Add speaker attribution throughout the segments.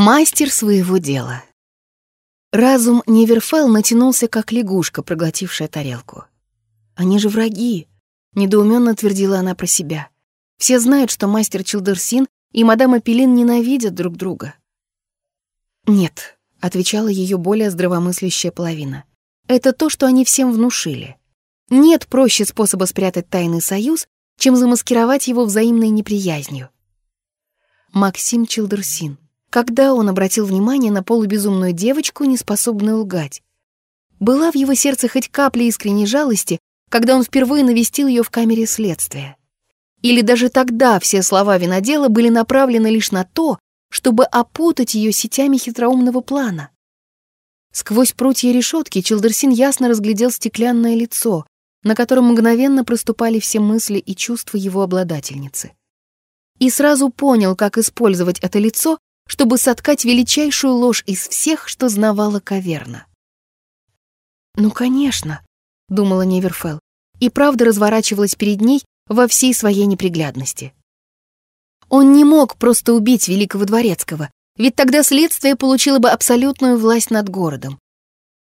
Speaker 1: Мастер своего дела. Разум Неверфелл натянулся, как лягушка, проглотившая тарелку. «Они же враги», — недоуменно твердила она про себя. «Все знают, что мастер Чилдерсин и мадам Апеллин ненавидят друг друга». «Нет», — отвечала ее более здравомыслящая половина. «Это то, что они всем внушили. Нет проще способа спрятать тайный союз, чем замаскировать его взаимной неприязнью». Максим Чилдерсин — когда он обратил внимание на полубезумную девочку, неспособную лгать? Была в его сердце хоть капля искренней жалости, когда он впервые навестил ее в камере следствия? Или даже тогда все слова винодела были направлены лишь на то, чтобы опутать ее сетями хитроумного плана? Сквозь прутья решетки Чилдерсин ясно разглядел стеклянное лицо, на котором мгновенно проступали все мысли и чувства его обладательницы. И сразу понял, как использовать это лицо чтобы соткать величайшую ложь из всех, что знавала каверна. «Ну, конечно», — думала Неверфелл, и правда разворачивалась перед ней во всей своей неприглядности. Он не мог просто убить великого дворецкого, ведь тогда следствие получило бы абсолютную власть над городом.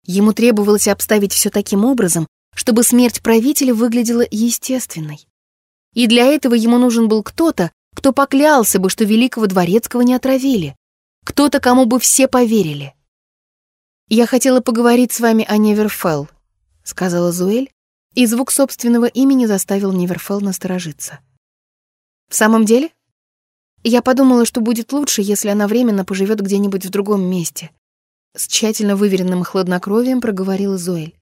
Speaker 1: Ему требовалось обставить все таким образом, чтобы смерть правителя выглядела естественной. И для этого ему нужен был кто-то, кто поклялся бы, что великого дворецкого не отравили? Кто-то, кому бы все поверили? «Я хотела поговорить с вами о Неверфелл», — сказала Зуэль, и звук собственного имени заставил Неверфелл насторожиться. «В самом деле? Я подумала, что будет лучше, если она временно поживет где-нибудь в другом месте», с тщательно выверенным хладнокровием проговорила Зуэль.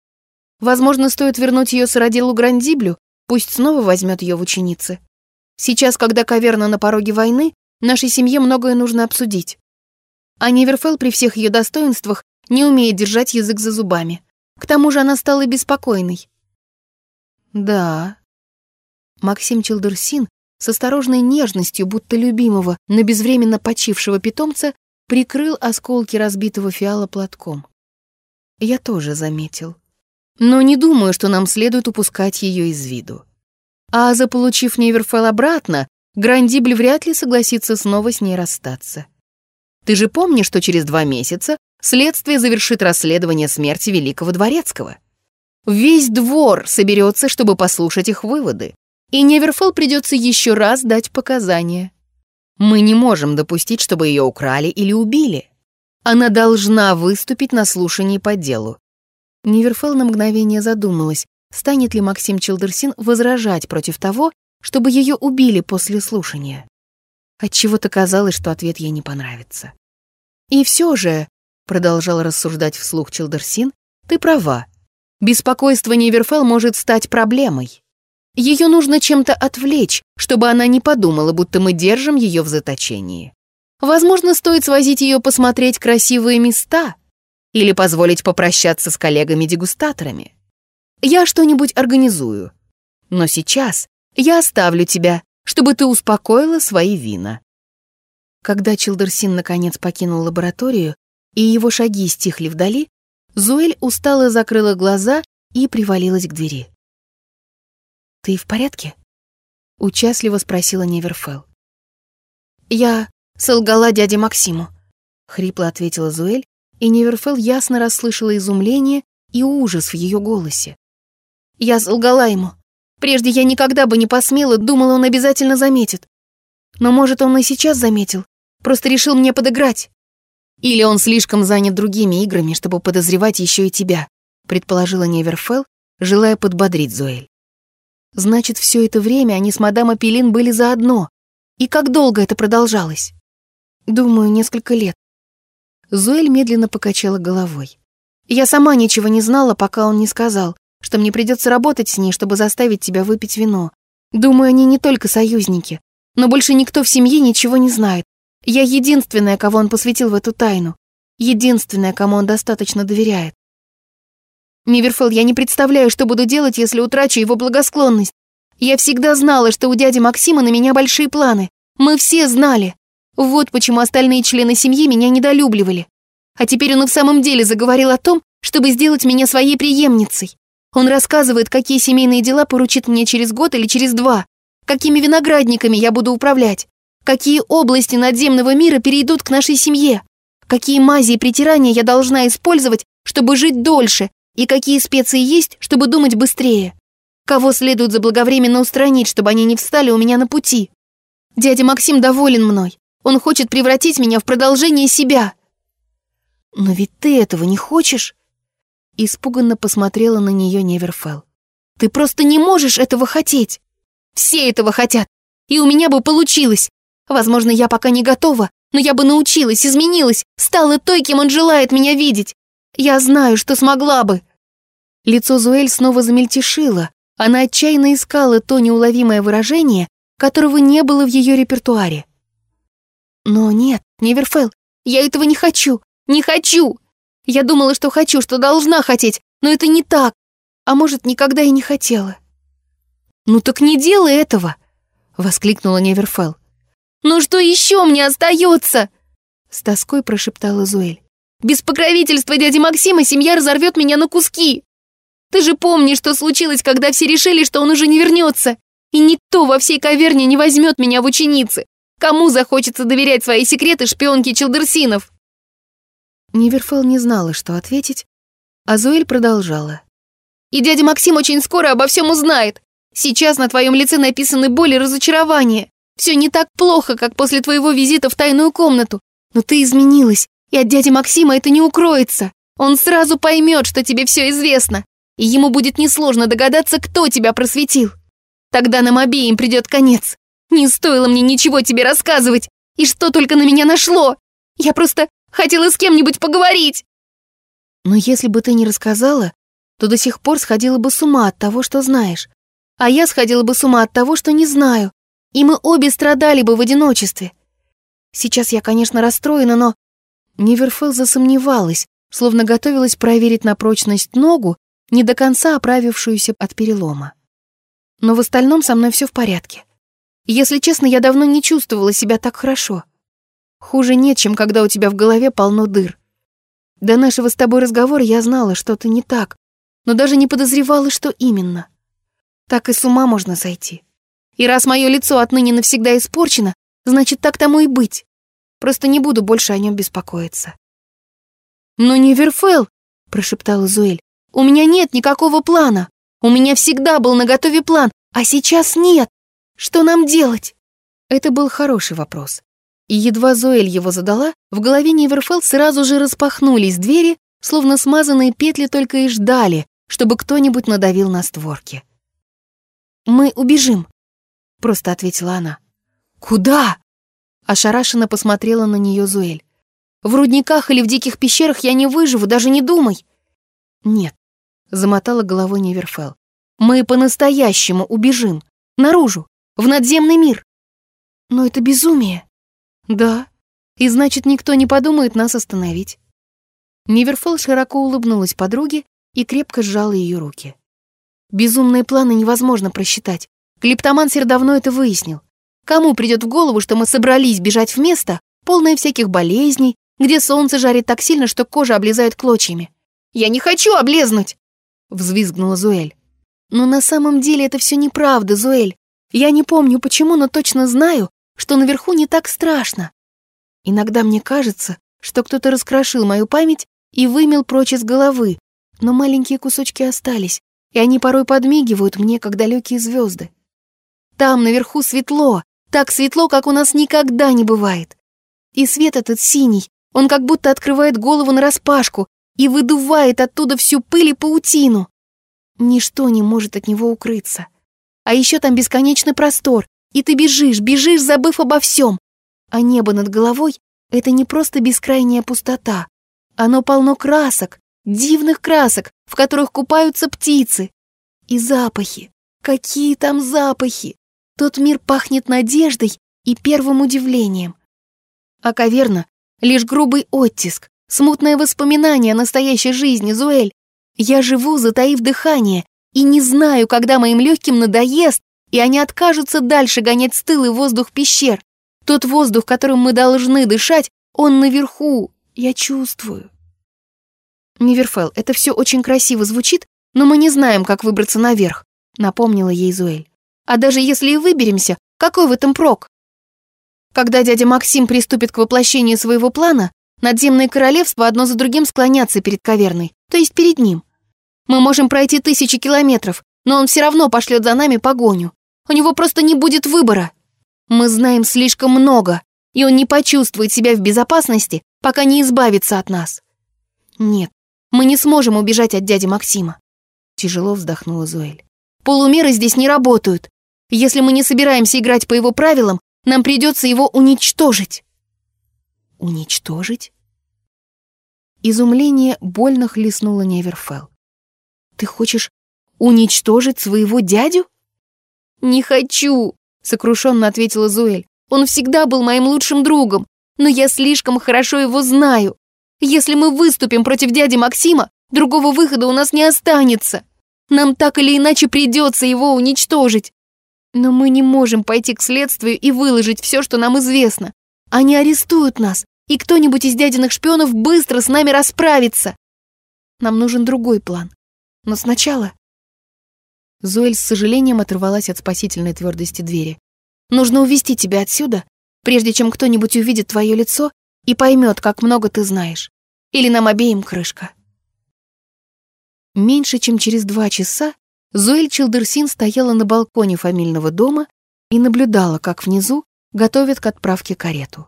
Speaker 1: «Возможно, стоит вернуть ее сыроделу Грандиблю, пусть снова возьмет ее в ученицы. Сейчас, когда каверна на пороге войны, нашей семье многое нужно обсудить. А Неверфелл при всех ее достоинствах не умеет держать язык за зубами. К тому же она стала беспокойной. Да. Максим Челдерсин с осторожной нежностью, будто любимого, на безвременно почившего питомца, прикрыл осколки разбитого фиала платком. Я тоже заметил. Но не думаю, что нам следует упускать ее из виду. А заполучив Неверфелл обратно, Грандибль вряд ли согласится снова с ней расстаться. Ты же помнишь, что через два месяца следствие завершит расследование смерти Великого Дворецкого? Весь двор соберется, чтобы послушать их выводы, и Неверфелл придется еще раз дать показания. Мы не можем допустить, чтобы ее украли или убили. Она должна выступить на слушании по делу. Неверфелл на мгновение задумалась, станет ли Максим Челдерсин возражать против того, чтобы ее убили после слушания. Отчего-то казалось, что ответ ей не понравится. «И все же», — продолжал рассуждать вслух Челдерсин, «ты права. Беспокойство Неверфелл может стать проблемой. Ее нужно чем-то отвлечь, чтобы она не подумала, будто мы держим ее в заточении. Возможно, стоит свозить ее посмотреть красивые места или позволить попрощаться с коллегами-дегустаторами. Я что-нибудь организую. Но сейчас я оставлю тебя, чтобы ты успокоила свои вина». Когда Чилдерсин наконец покинул лабораторию, и его шаги стихли вдали, Зуэль устало закрыла глаза и привалилась к двери. «Ты в порядке?» — участливо спросила Неверфелл. «Я солгала дяде Максиму», — хрипло ответила Зуэль, и Неверфелл ясно расслышала изумление и ужас в ее голосе. Я солгала ему. Прежде я никогда бы не посмела, думала, он обязательно заметит. Но, может, он и сейчас заметил, просто решил мне подыграть. Или он слишком занят другими играми, чтобы подозревать еще и тебя, предположила Неверфелл, желая подбодрить Зоэль. Значит, все это время они с мадам Апеллин были заодно. И как долго это продолжалось? Думаю, несколько лет. Зоэль медленно покачала головой. Я сама ничего не знала, пока он не сказал что мне придется работать с ней, чтобы заставить тебя выпить вино. Думаю, они не только союзники, но больше никто в семье ничего не знает. Я единственная, кого он посвятил в эту тайну. Единственная, кому он достаточно доверяет. Неверфелл, я не представляю, что буду делать, если утрачу его благосклонность. Я всегда знала, что у дяди Максима на меня большие планы. Мы все знали. Вот почему остальные члены семьи меня недолюбливали. А теперь он и в самом деле заговорил о том, чтобы сделать меня своей преемницей. Он рассказывает, какие семейные дела поручит мне через год или через два, какими виноградниками я буду управлять, какие области надземного мира перейдут к нашей семье. какие мази и притирания я должна использовать, чтобы жить дольше, и какие специи есть, чтобы думать быстрее. Кого следует заблаговременно устранить, чтобы они не встали у меня на пути. Дядя Максим доволен мной. Он хочет превратить меня в продолжение себя. Но ведь ты этого не хочешь? Испуганно посмотрела на нее Неверфелл. Ты просто не можешь этого хотеть. Все этого хотят. И у меня бы получилось. Возможно, я пока не готова, но я бы научилась, изменилась, стала той, кем он желает меня видеть. Я знаю, что смогла бы. Лицо Зуэль снова замельтешило. Она отчаянно искала то неуловимое выражение, которого не было в ее репертуаре. Но нет, Неверфелл, я этого не хочу, не хочу. Я думала, что хочу, что должна хотеть, но это не так. А может, никогда и не хотела. «Ну так не делай этого!» — воскликнула Неверфелл. «Ну что еще мне остается?» С тоской прошептала Зуэль. «Без покровительства дяди Максима семья разорвет меня на куски. Ты же помнишь, что случилось, когда все решили, что он уже не вернется. И никто во всей каверне не возьмет меня в ученицы. Кому захочется доверять свои секреты шпионке Челдерсинов?» Неверфелл не знала, что ответить, а Зуэль продолжала. «И дядя Максим очень скоро обо всем узнает. Сейчас на твоем лице написаны боль и разочарование. Все не так плохо, как после твоего визита в тайную комнату. Но ты изменилась, и от дяди Максима это не укроется. Он сразу поймет, что тебе все известно, и ему будет несложно догадаться, кто тебя просветил. Тогда нам обеим придет конец. Не стоило мне ничего тебе рассказывать. И что только на меня нашло? Я просто хотела с кем-нибудь поговорить. Но если бы ты не рассказала, то до сих пор сходила бы с ума от того, что знаешь. А я сходила бы с ума от того, что не знаю. И мы обе страдали бы в одиночестве. Сейчас я, конечно, расстроена, но... Неверфелл засомневалась, словно готовилась проверить на прочность ногу, не до конца оправившуюся от перелома. Но в остальном со мной все в порядке. Если честно, я давно не чувствовала себя так хорошо. Хуже нет, чем когда у тебя в голове полно дыр. До нашего с тобой разговора я знала, что-то не так, но даже не подозревала, что именно. Так и с ума можно сойти. И раз мое лицо отныне навсегда испорчено, значит, так тому и быть. Просто не буду больше о нем беспокоиться. «Но не Верфел», — прошептала Зуэль, — «у меня нет никакого плана. У меня всегда был наготове план, а сейчас нет. Что нам делать?» Это был хороший вопрос. И едва Зоэль его задала, в голове Неверфелл сразу же распахнулись двери, словно смазанные петли только и ждали, чтобы кто-нибудь надавил на створки. «Мы убежим», — просто ответила она. «Куда?» — ошарашенно посмотрела на нее Зуэль. «В рудниках или в диких пещерах я не выживу, даже не думай». «Нет», — замотала головой Неверфелл. «Мы по-настоящему убежим. Наружу, в надземный мир». «Но это безумие». «Да, и значит, никто не подумает нас остановить». Неверфелл широко улыбнулась подруге и крепко сжала ее руки. Безумные планы невозможно просчитать. Клиптомансер давно это выяснил. Кому придет в голову, что мы собрались бежать в место, полное всяких болезней, где солнце жарит так сильно, что кожа облезает клочьями? «Я не хочу облезнуть!» — взвизгнула Зуэль. «Но на самом деле это все неправда, Зуэль. Я не помню почему, но точно знаю, что наверху не так страшно. Иногда мне кажется, что кто-то раскрошил мою память и вымел прочь из головы, но маленькие кусочки остались, и они порой подмигивают мне, как далекие звезды. Там наверху светло, так светло, как у нас никогда не бывает. И свет этот синий, он как будто открывает голову нараспашку и выдувает оттуда всю пыль и паутину. Ничто не может от него укрыться. А еще там бесконечный простор, и ты бежишь, бежишь, забыв обо всем. А небо над головой — это не просто бескрайняя пустота. Оно полно красок, дивных красок, в которых купаются птицы. И запахи. Какие там запахи! Тот мир пахнет надеждой и первым удивлением. А каверна — лишь грубый оттиск, смутное воспоминание о настоящей жизни, Зуэль. Я живу, затаив дыхание, и не знаю, когда моим легким надоест, и они откажутся дальше гонять стылый воздух пещер. Тот воздух, которым мы должны дышать, он наверху, я чувствую. «Миверфел, это все очень красиво звучит, но мы не знаем, как выбраться наверх», — напомнила ей Зуэль. «А даже если и выберемся, какой в этом прок?» Когда дядя Максим приступит к воплощению своего плана, Надземные королевства одно за другим склонятся перед каверной, то есть перед ним. Мы можем пройти тысячи километров, но он все равно пошлет за нами погоню. У него просто не будет выбора. Мы знаем слишком много, и он не почувствует себя в безопасности, пока не избавится от нас. Нет, мы не сможем убежать от дяди Максима. Тяжело вздохнула Зоэль. Полумеры здесь не работают. Если мы не собираемся играть по его правилам, нам придется его уничтожить. Уничтожить? Изумление больно хлестнуло Неверфелл. Ты хочешь уничтожить своего дядю? Не хочу, сокрушенно ответила Зуэль. Он всегда был моим лучшим другом, но я слишком хорошо его знаю. Если мы выступим против дяди Максима, другого выхода у нас не останется. Нам так или иначе придется его уничтожить. Но мы не можем пойти к следствию и выложить все, что нам известно. Они арестуют нас, и кто-нибудь из дядиных шпионов быстро с нами расправится. Нам нужен другой план. Но сначала... Зоэль с сожалением оторвалась от спасительной твердости двери. Нужно увести тебя отсюда, прежде чем кто-нибудь увидит твое лицо и поймет, как много ты знаешь. Или нам обеим крышка. Меньше чем через два часа Зоэль Челдерсин стояла на балконе фамильного дома и наблюдала, как внизу готовят к отправке карету.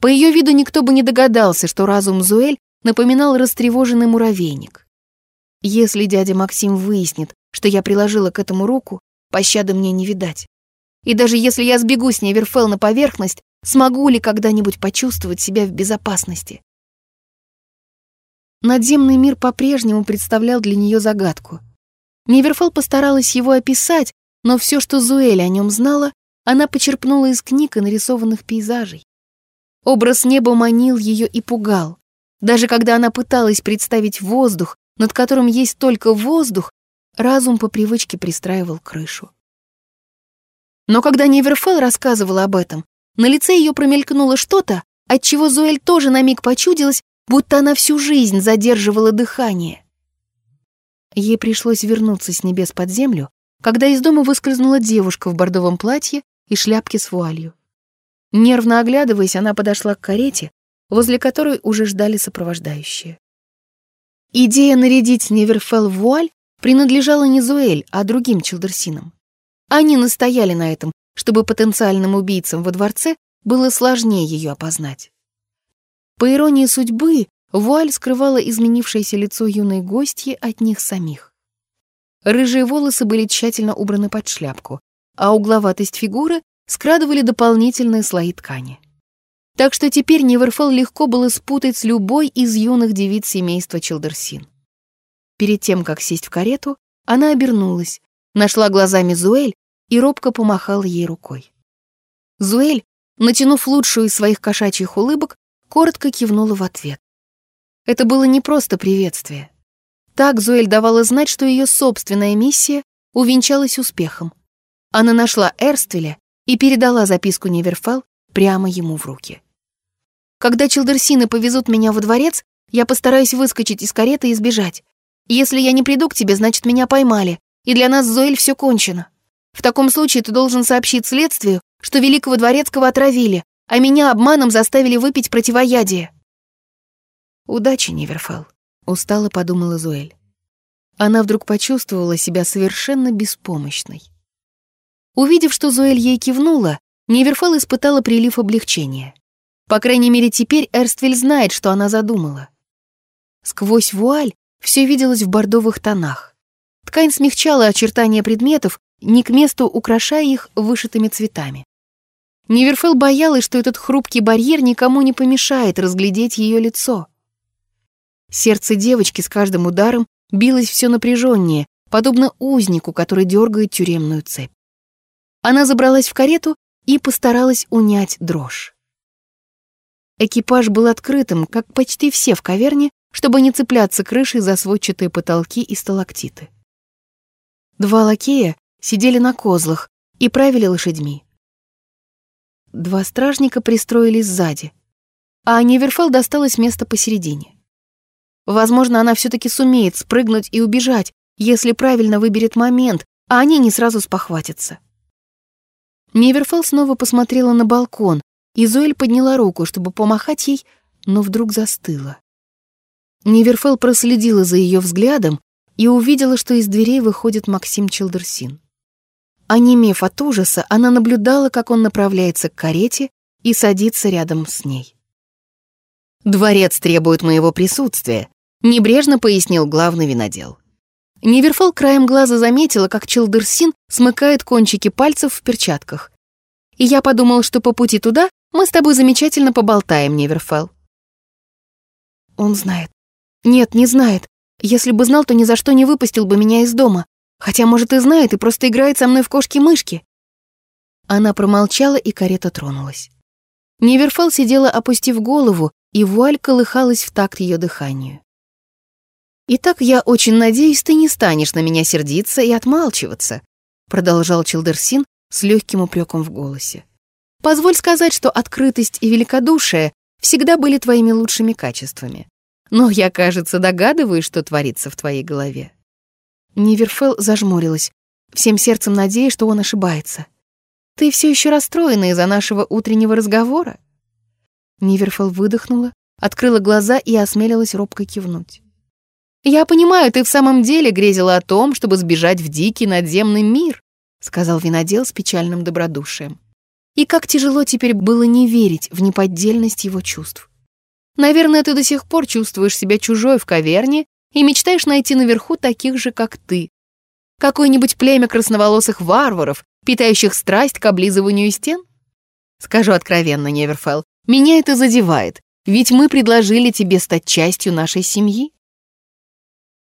Speaker 1: По ее виду никто бы не догадался, что разум Зуэль напоминал растревоженный муравейник. Если дядя Максим выяснит, что я приложила к этому руку, пощады мне не видать. И даже если я сбегу с Неверфелл на поверхность, смогу ли когда-нибудь почувствовать себя в безопасности? Надземный мир по-прежнему представлял для нее загадку. Неверфелл постаралась его описать, но все, что Зуэль о нем знала, она почерпнула из книг и нарисованных пейзажей. Образ неба манил ее и пугал. Даже когда она пыталась представить воздух, над которым есть только воздух, разум по привычке пристраивал крышу. Но когда Неверфелл рассказывала об этом, на лице ее промелькнуло что-то, от чего Зоэль тоже на миг почудилась, будто она всю жизнь задерживала дыхание. Ей пришлось вернуться с небес под землю, когда из дома выскользнула девушка в бордовом платье и шляпке с вуалью. Нервно оглядываясь, она подошла к карете, возле которой уже ждали сопровождающие. Идея нарядить Неверфелл в вуаль принадлежала не Зуэль, а другим Чилдерсинам. Они настояли на этом, чтобы потенциальным убийцам во дворце было сложнее ее опознать. По иронии судьбы, вуаль скрывала изменившееся лицо юной гостьи от них самих. Рыжие волосы были тщательно убраны под шляпку, а угловатость фигуры скрадывали дополнительные слои ткани. Так что теперь Неверфелл легко было спутать с любой из юных девиц семейства Чилдерсин. Перед тем, как сесть в карету, она обернулась, нашла глазами Зуэль и робко помахала ей рукой. Зуэль, натянув лучшую из своих кошачьих улыбок, коротко кивнула в ответ. Это было не просто приветствие. Так Зуэль давала знать, что ее собственная миссия увенчалась успехом. Она нашла Эрствеля и передала записку Неверфелл прямо ему в руки. «Когда Чилдерсины повезут меня во дворец, я постараюсь выскочить из кареты и сбежать. Если я не приду к тебе, значит, меня поймали, и для нас, Зоэль, все кончено. В таком случае ты должен сообщить следствию, что Великого Дворецкого отравили, а меня обманом заставили выпить противоядие». «Удачи, Неверфелл», — устало подумала Зоэль. Она вдруг почувствовала себя совершенно беспомощной. Увидев, что Зоэль ей кивнула, Неверфелл испытала прилив облегчения. По крайней мере, теперь Эрствель знает, что она задумала. Сквозь вуаль все виделось в бордовых тонах. Ткань смягчала очертания предметов, не к месту украшая их вышитыми цветами. Неверфелл боялась, что этот хрупкий барьер никому не помешает разглядеть ее лицо. Сердце девочки с каждым ударом билось все напряженнее, подобно узнику, который дергает тюремную цепь. Она забралась в карету и постаралась унять дрожь. Экипаж был открытым, как почти все в каверне, чтобы не цепляться крышей за сводчатые потолки и сталактиты. Два лакея сидели на козлах и правили лошадьми. Два стражника пристроились сзади, а Неверфелл досталось место посередине. Возможно, она все-таки сумеет спрыгнуть и убежать, если правильно выберет момент, а они не сразу спохватятся. Неверфелл снова посмотрела на балкон, и Зоэль подняла руку, чтобы помахать ей, но вдруг застыла. Неверфел проследила за ее взглядом и увидела, что из дверей выходит Максим Челдерсин. Онемев от ужаса, она наблюдала, как он направляется к карете и садится рядом с ней. «Дворец требует моего присутствия», — небрежно пояснил главный винодел. Неверфел краем глаза заметила, как Челдерсин смыкает кончики пальцев в перчатках. И я подумал, что по пути туда мы с тобой замечательно поболтаем, Неверфел. Он знает. Нет, не знает. Если бы знал, то ни за что не выпустил бы меня из дома. Хотя, может, и знает, и просто играет со мной в кошки-мышки. Она промолчала, и карета тронулась. Неверфел сидела, опустив голову, и вуаль колыхалась в такт ее дыханию. «Итак, я очень надеюсь, ты не станешь на меня сердиться и отмалчиваться», продолжал Челдерсин с легким упреком в голосе. «Позволь сказать, что открытость и великодушие всегда были твоими лучшими качествами. Но я, кажется, догадываюсь, что творится в твоей голове». Ниверфел зажмурилась, всем сердцем надеясь, что он ошибается. «Ты все еще расстроена из-за нашего утреннего разговора?» Ниверфел выдохнула, открыла глаза и осмелилась робко кивнуть. «Я понимаю, ты в самом деле грезила о том, чтобы сбежать в дикий надземный мир», сказал винодел с печальным добродушием. И как тяжело теперь было не верить в неподдельность его чувств. Наверное, ты до сих пор чувствуешь себя чужой в каверне и мечтаешь найти наверху таких же, как ты. Какое-нибудь племя красноволосых варваров, питающих страсть к облизыванию стен? Скажу откровенно, Неверфелл, меня это задевает, ведь мы предложили тебе стать частью нашей семьи.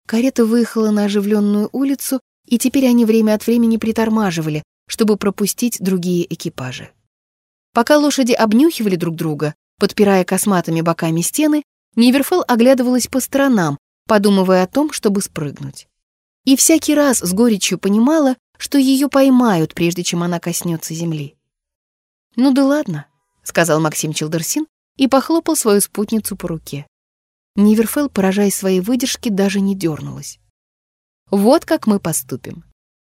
Speaker 1: Карета выехала на оживленную улицу, и теперь они время от времени притормаживали, чтобы пропустить другие экипажи. Пока лошади обнюхивали друг друга, подпирая косматыми боками стены, Ниверфелл оглядывалась по сторонам, подумывая о том, чтобы спрыгнуть. И всякий раз с горечью понимала, что ее поймают, прежде чем она коснется земли. «Ну да ладно», — сказал Максим Челдерсин и похлопал свою спутницу по руке. Ниверфелл, поражаясь своей выдержке, даже не дернулась. «Вот как мы поступим.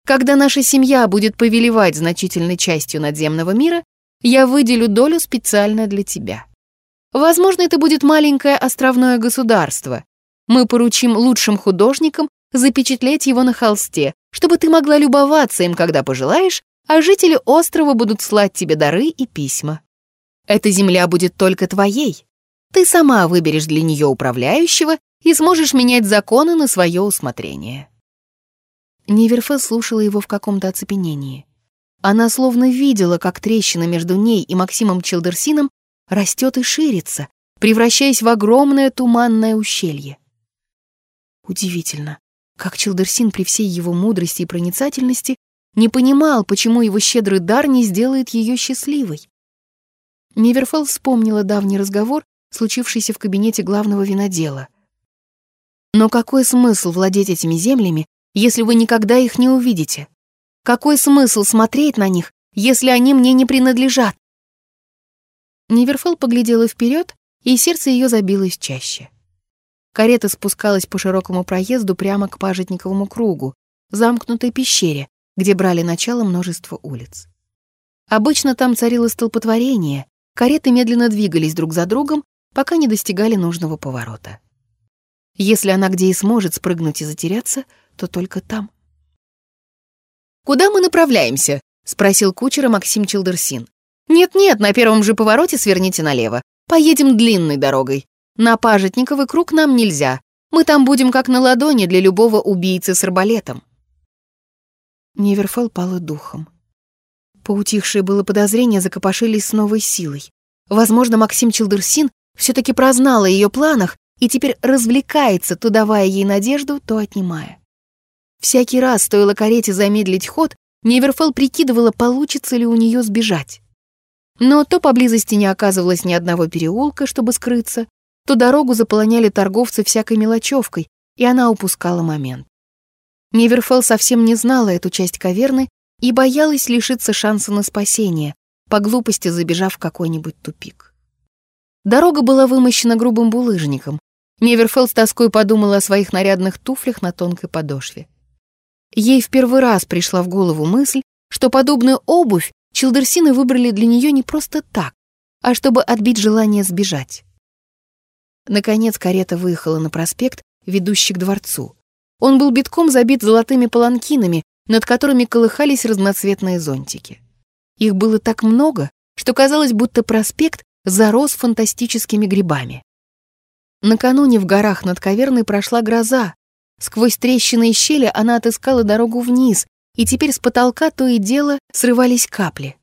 Speaker 1: Когда наша семья будет повелевать значительной частью надземного мира, я выделю долю специально для тебя. Возможно, это будет маленькое островное государство. Мы поручим лучшим художникам запечатлеть его на холсте, чтобы ты могла любоваться им, когда пожелаешь, а жители острова будут слать тебе дары и письма. Эта земля будет только твоей, ты сама выберешь для нее управляющего и сможешь менять законы на свое усмотрение». Неверфе слушала его в каком-то оцепенении. Она словно видела, как трещина между ней и Максимом Челдерсином растет и ширится, превращаясь в огромное туманное ущелье. Удивительно, как Челдерсин при всей его мудрости и проницательности не понимал, почему его щедрый дар не сделает ее счастливой. Неверфелл вспомнила давний разговор случившийся в кабинете главного винодела. Но какой смысл владеть этими землями, если вы никогда их не увидите? Какой смысл смотреть на них, если они мне не принадлежат? Неверфел поглядела вперед, и сердце ее забилось чаще. Карета спускалась по широкому проезду прямо к пажитниковому кругу, замкнутой пещере, где брали начало множество улиц. Обычно там царило столпотворение, кареты медленно двигались друг за другом, пока не достигали нужного поворота. Если она где и сможет спрыгнуть и затеряться, то только там. «Куда мы направляемся?» — спросил кучера Максим Челдерсин. «Нет-нет, на первом же повороте сверните налево. Поедем длинной дорогой. На Пажитниковый круг нам нельзя. Мы там будем как на ладони для любого убийцы с арбалетом». Неверфелл пала духом. Поутихшие было подозрения закопошились с новой силой. Возможно, Максим Челдерсин все-таки прознала о ее планах и теперь развлекается, то давая ей надежду, то отнимая. Всякий раз, стоило карете замедлить ход, Неверфелл прикидывала, получится ли у нее сбежать. Но то поблизости не оказывалось ни одного переулка, чтобы скрыться, то дорогу заполоняли торговцы всякой мелочевкой, и она упускала момент. Неверфелл совсем не знала эту часть каверны и боялась лишиться шанса на спасение, по глупости забежав в какой-нибудь тупик. Дорога была вымощена грубым булыжником. Неверфелл с тоской подумала о своих нарядных туфлях на тонкой подошве. Ей в первый раз пришла в голову мысль, что подобную обувь Чилдерсины выбрали для нее не просто так, а чтобы отбить желание сбежать. Наконец карета выехала на проспект, ведущий к дворцу. Он был битком забит золотыми паланкинами, над которыми колыхались разноцветные зонтики. Их было так много, что казалось, будто проспект зарос фантастическими грибами. Накануне в горах над Каверной прошла гроза. Сквозь трещины и щели она отыскала дорогу вниз, и теперь с потолка то и дело срывались капли.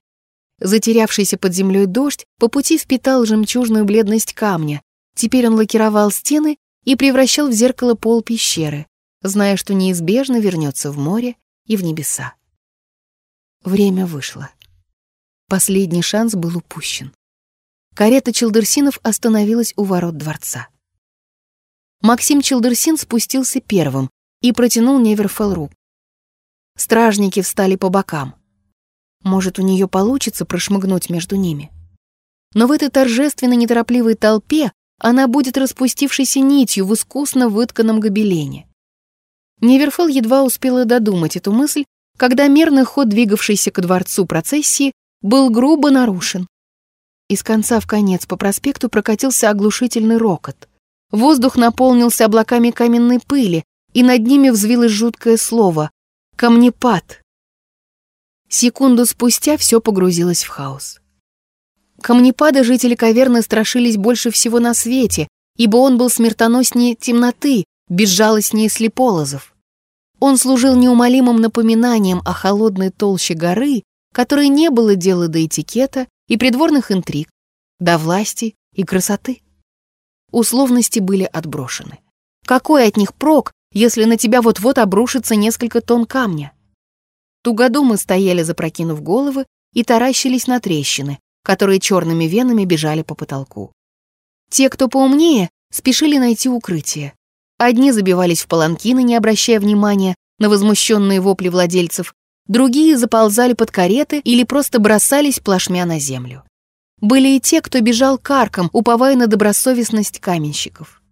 Speaker 1: Затерявшийся под землей дождь по пути впитал жемчужную бледность камня. Теперь он лакировал стены и превращал в зеркало пол пещеры, зная, что неизбежно вернется в море и в небеса. Время вышло. Последний шанс был упущен. Карета Челдерсинов остановилась у ворот дворца. Максим Челдерсин спустился первым и протянул Неверфелл руку. Стражники встали по бокам. Может, у нее получится прошмыгнуть между ними. Но в этой торжественно неторопливой толпе она будет распустившейся нитью в искусно вытканном гобелене. Неверфелл едва успела додумать эту мысль, когда мерный ход двигавшейся ко дворцу процессии был грубо нарушен. Из конца в конец по проспекту прокатился оглушительный рокот. Воздух наполнился облаками каменной пыли, и над ними взвилось жуткое слово — камнепад. Секунду спустя все погрузилось в хаос. Камнепада жители каверны страшились больше всего на свете, ибо он был смертоноснее темноты, безжалостнее слеполозов. Он служил неумолимым напоминанием о холодной толще горы, которой не было дела до этикета и придворных интриг, до власти и красоты. Условности были отброшены. Какой от них прок, если на тебя вот-вот обрушится несколько тонн камня? Тугодумы стояли, запрокинув головы, и таращились на трещины, которые черными венами бежали по потолку. Те, кто поумнее, спешили найти укрытие. Одни забивались в паланкины, не обращая внимания на возмущенные вопли владельцев, другие заползали под кареты или просто бросались плашмя на землю. Были и те, кто бежал карком, уповая на добросовестность каменщиков.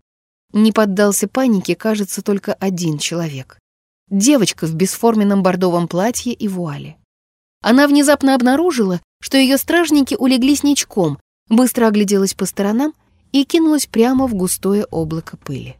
Speaker 1: Не поддался панике, кажется, только один человек. Девочка в бесформенном бордовом платье и вуале. Она внезапно обнаружила, что ее стражники улеглись ничком, быстро огляделась по сторонам и кинулась прямо в густое облако пыли.